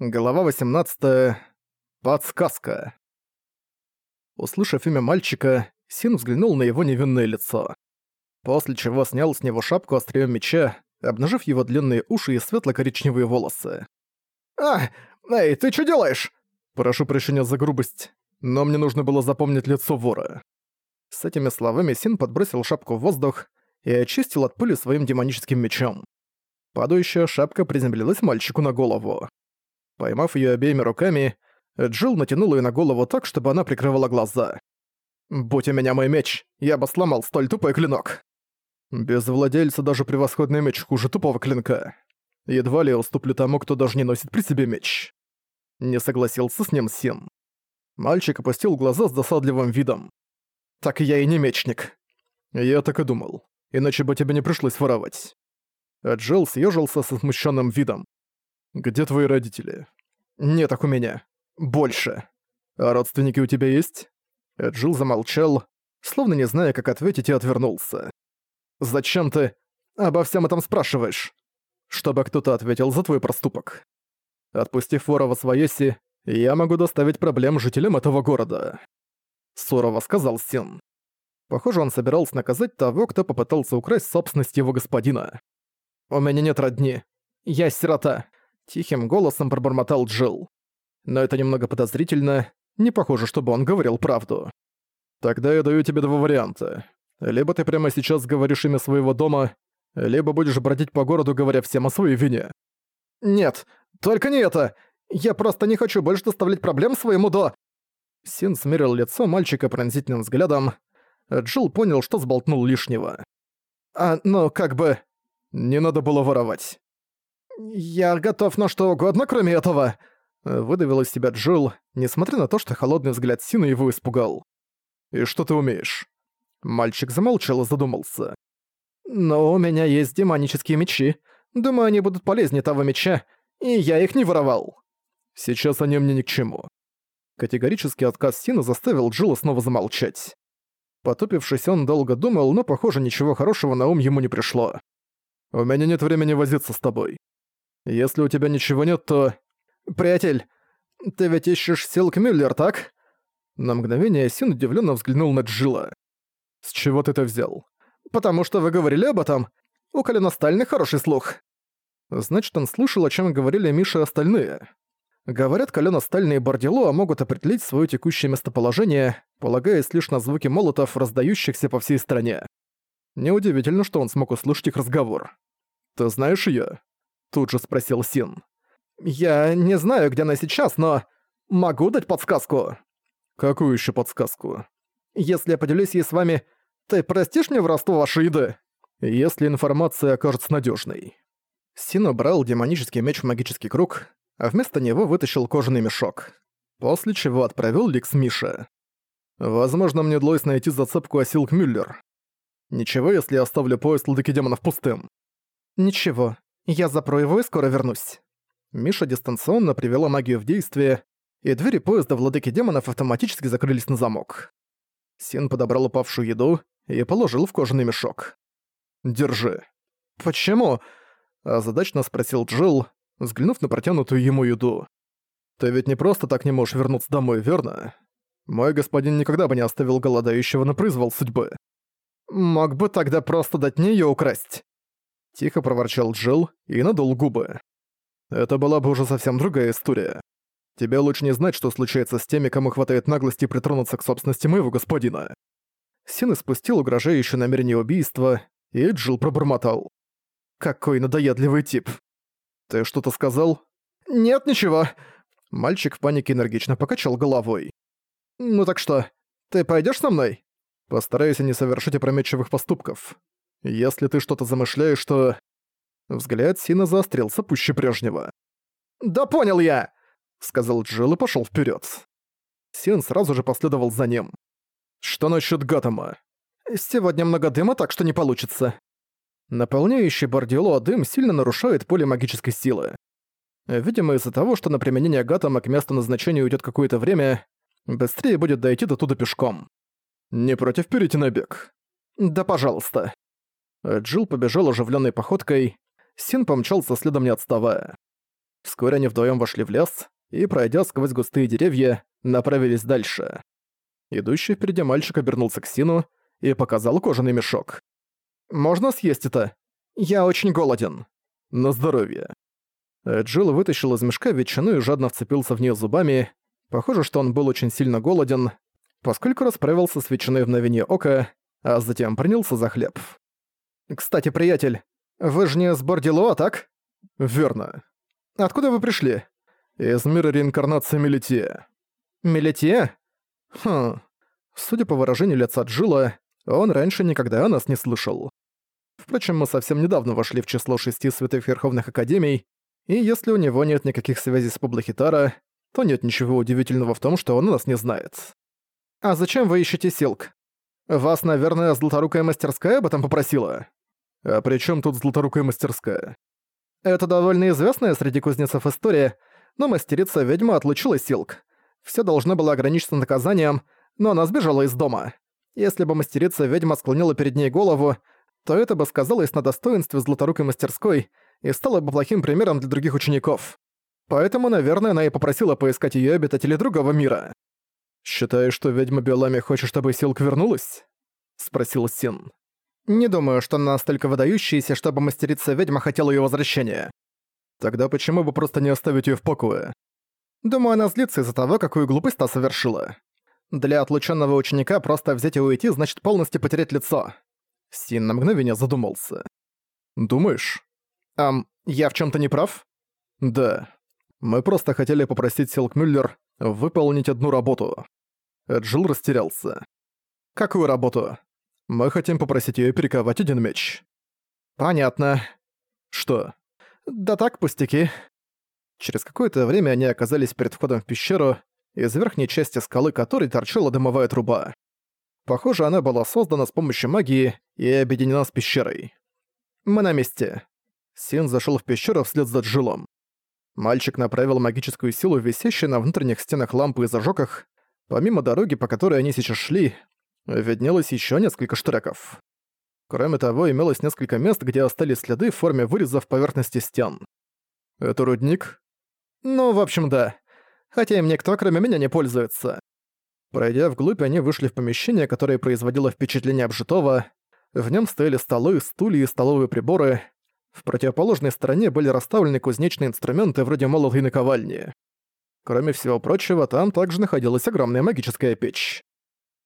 Глава 18. Подсказка. Услышав имя мальчика, Син взглянул на его невинное лицо. После чего снял с него шапку острием меча, обнажив его длинные уши и светло-коричневые волосы. «А, эй, ты что делаешь?» «Прошу прощения за грубость, но мне нужно было запомнить лицо вора». С этими словами Син подбросил шапку в воздух и очистил от пыли своим демоническим мечом. Падающая шапка приземлилась мальчику на голову. Поймав её обеими руками, Джилл натянул её на голову так, чтобы она прикрывала глаза. «Будь у меня мой меч, я бы сломал столь тупой клинок». Без владельца даже превосходный меч хуже тупого клинка. Едва ли я уступлю тому, кто даже не носит при себе меч. Не согласился с ним Син. Мальчик опустил глаза с досадливым видом. «Так я и не мечник». «Я так и думал. Иначе бы тебе не пришлось воровать». Джилл съежился со смущенным видом. «Где твои родители?» «Нет так у меня. Больше. А родственники у тебя есть?» Эджил замолчал, словно не зная, как ответить, и отвернулся. «Зачем ты обо всем этом спрашиваешь?» «Чтобы кто-то ответил за твой проступок. Отпустив вора во своеси, я могу доставить проблем жителям этого города», — сурово сказал Син. Похоже, он собирался наказать того, кто попытался украсть собственность его господина. «У меня нет родни. Я сирота. Тихим голосом пробормотал Джилл. Но это немного подозрительно, не похоже, чтобы он говорил правду. Тогда я даю тебе два варианта. Либо ты прямо сейчас говоришь имя своего дома, либо будешь бродить по городу, говоря всем о своей вине. Нет, только не это! Я просто не хочу больше доставлять проблем своему до... Син смерил лицо мальчика пронзительным взглядом. Джилл понял, что сболтнул лишнего. А, ну, как бы... Не надо было воровать. «Я готов на что угодно, кроме этого!» Выдавил из себя Джилл, несмотря на то, что холодный взгляд Сина его испугал. «И что ты умеешь?» Мальчик замолчал и задумался. «Но у меня есть демонические мечи. Думаю, они будут полезнее того меча, и я их не воровал». «Сейчас они мне ни к чему». Категорический отказ Сина заставил Джилла снова замолчать. Потупившись, он долго думал, но, похоже, ничего хорошего на ум ему не пришло. «У меня нет времени возиться с тобой. Если у тебя ничего нет, то... Приятель, ты ведь ищешь Силк Мюллер, так? На мгновение Син удивленно взглянул на Джилла. С чего ты это взял? Потому что вы говорили об этом. У Калиностальный хороший слух. Значит, он слышал, о чем говорили Миша и остальные. Говорят, Калиностальные и Бардило могут определить свое текущее местоположение, полагаясь лишь на звуки молотов, раздающихся по всей стране. Неудивительно, что он смог услышать их разговор. «Ты знаешь её?» Тут же спросил Син. «Я не знаю, где она сейчас, но... Могу дать подсказку?» «Какую еще подсказку?» «Если я поделюсь ей с вами, ты простишь мне воровство вашей еды?» «Если информация окажется надежной. Син убрал демонический меч в магический круг, а вместо него вытащил кожаный мешок. После чего отправил Ликс Миша. «Возможно, мне удалось найти зацепку Асилк Мюллер. Ничего, если я оставлю поезд Ладыки Демонов пустым?» «Ничего. Я запру его и скоро вернусь». Миша дистанционно привела магию в действие, и двери поезда владыки демонов автоматически закрылись на замок. Син подобрал упавшую еду и положил в кожаный мешок. «Держи». «Почему?» – озадачно спросил Джилл, взглянув на протянутую ему еду. «Ты ведь не просто так не можешь вернуться домой, верно? Мой господин никогда бы не оставил голодающего на произвол судьбы. Мог бы тогда просто дать мне её украсть». Тихо проворчал Джилл и надул губы. Это была бы уже совсем другая история. Тебе лучше не знать, что случается с теми, кому хватает наглости притронуться к собственности моего господина. Син испустил угрожающее намерение убийства, и Джилл пробормотал. «Какой надоедливый тип!» «Ты что-то сказал?» «Нет, ничего!» Мальчик в панике энергично покачал головой. «Ну так что, ты пойдешь со мной?» «Постарайся не совершить опрометчивых поступков. Если ты что-то замышляешь, то...» Взгляд Сина заострился пуще прежнего. «Да понял я!» — сказал Джилл и пошёл вперёд. Син сразу же последовал за ним. «Что насчёт Гатама?» «Сегодня много дыма, так что не получится». Наполняющий Бардиоло дым сильно нарушает поле магической силы. Видимо, из-за того, что на применение Гатама к месту назначения уйдет какое-то время, быстрее будет дойти до туда пешком. Не против перейти на бег? Да пожалуйста. Джилл побежал оживленной походкой, Син помчался следом не отставая. Вскоре они вдвоем вошли в лес и, пройдя сквозь густые деревья, направились дальше. Идущий впереди мальчик обернулся к Сину и показал кожаный мешок. «Можно съесть это? Я очень голоден». «На здоровье». Джилл вытащил из мешка ветчину и жадно вцепился в нее зубами. Похоже, что он был очень сильно голоден, поскольку расправился с ветчиной в мгновение ока, а затем принялся за хлеб. «Кстати, приятель, вы же не с Бордилуа, так?» «Верно. Откуда вы пришли?» «Из мира реинкарнации Мелития». «Мелития?» «Хм...» Судя по выражению лица Джилла, он раньше никогда о нас не слышал. Впрочем, мы совсем недавно вошли в число шести святых Верховных Академий, и если у него нет никаких связей с Паблохитара, то нет ничего удивительного в том, что он нас не знает. «А зачем вы ищете Силк? Вас, наверное, Златорукая мастерская об этом попросила?» «А при чем тут Златорукая мастерская?» «Это довольно известная среди кузнецов история, но мастерица-ведьма отлучила Силк. Все должно было ограничиться наказанием, но она сбежала из дома. Если бы мастерица-ведьма склонила перед ней голову, то это бы сказалось на достоинстве Златорукой мастерской и стало бы плохим примером для других учеников. Поэтому, наверное, она и попросила поискать её обитателей другого мира. «Считаешь, что ведьма Биолами хочет, чтобы Силк вернулась?» — спросил Син. «Не думаю, что она настолько выдающаяся, чтобы мастерица-ведьма хотела её возвращения. Тогда почему бы просто не оставить её в покое? Думаю, она злится из-за того, какую глупость та совершила. Для отлученного ученика просто взять и уйти значит полностью потерять лицо. Син на мгновение задумался. «Думаешь?» «Ам, я в чем то не прав?» «Да. Мы просто хотели попросить Силк Мюллер выполнить одну работу». Эджил растерялся. «Какую работу?» «Мы хотим попросить ее перековать один меч». «Понятно». «Что?» «Да так, пустяки». Через какое-то время они оказались перед входом в пещеру, из верхней части скалы которой торчала дымовая труба. Похоже, она была создана с помощью магии и объединена с пещерой. «Мы на месте». Син зашел в пещеру вслед за Джилом. Мальчик направил магическую силу, висящую на внутренних стенах лампы и зажогах. Помимо дороги, по которой они сейчас шли, виднелось еще несколько штреков. Кроме того, имелось несколько мест, где остались следы в форме вырезов поверхности стен. «Это рудник?» «Ну, в общем, да. Хотя им никто, кроме меня, не пользуется. Пройдя вглубь, они вышли в помещение, которое производило впечатление обжитого. В нем стояли столы, стулья и столовые приборы. В противоположной стороне были расставлены кузнечные инструменты вроде молота и наковальни. Кроме всего прочего, там также находилась огромная магическая печь.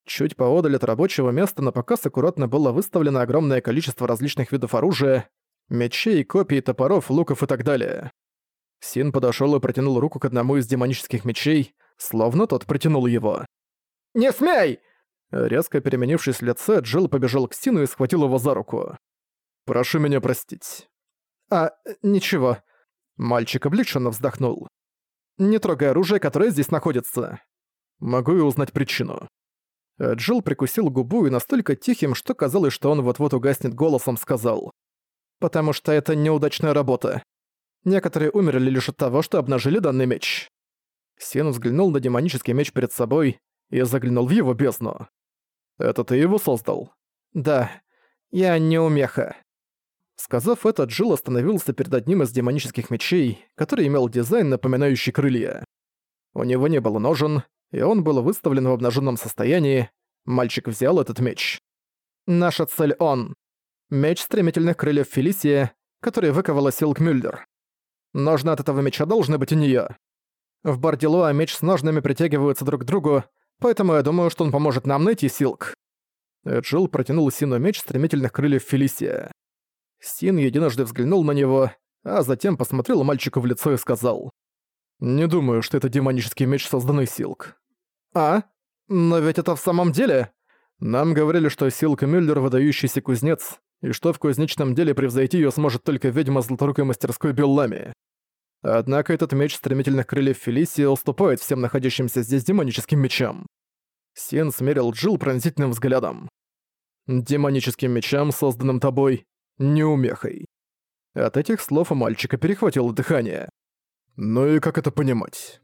Чуть поодаль от рабочего места на показ аккуратно было выставлено огромное количество различных видов оружия, мечей, копий, топоров, луков и так далее. Син подошёл и протянул руку к одному из демонических мечей, словно тот протянул его. «Не смей!» Резко переменившись в лице, Джилл побежал к Стину и схватил его за руку. «Прошу меня простить». «А, ничего». Мальчик облегченно вздохнул. «Не трогай оружие, которое здесь находится. Могу и узнать причину». Джилл прикусил губу и настолько тихим, что казалось, что он вот-вот угаснет голосом, сказал. «Потому что это неудачная работа. Некоторые умерли лишь от того, что обнажили данный меч». Син взглянул на демонический меч перед собой и заглянул в его бездну. «Это ты его создал?» «Да. Я не умеха». Сказав это, Джилл остановился перед одним из демонических мечей, который имел дизайн, напоминающий крылья. У него не было ножен, и он был выставлен в обнаженном состоянии. Мальчик взял этот меч. «Наша цель он. Меч стремительных крыльев Фелисия, который выковала Силк Мюллер. Ножны от этого меча должны быть у неё. В Бардилуа меч с ножными притягиваются друг к другу, Поэтому я думаю, что он поможет нам найти Силк». Джилл протянул Сину меч стремительных крыльев Фелисия. Син единожды взглянул на него, а затем посмотрел мальчику в лицо и сказал. «Не думаю, что это демонический меч, созданный Силк». «А? Но ведь это в самом деле...» «Нам говорили, что Силк Мюллер — выдающийся кузнец, и что в кузнечном деле превзойти её сможет только ведьма золоторукой мастерской Беллами. Однако этот меч стремительных крыльев Фелисии уступает всем находящимся здесь демоническим мечам. Син смерил Джилл пронзительным взглядом. «Демоническим мечам, созданным тобой, неумехой». От этих слов у мальчика перехватило дыхание. «Ну и как это понимать?»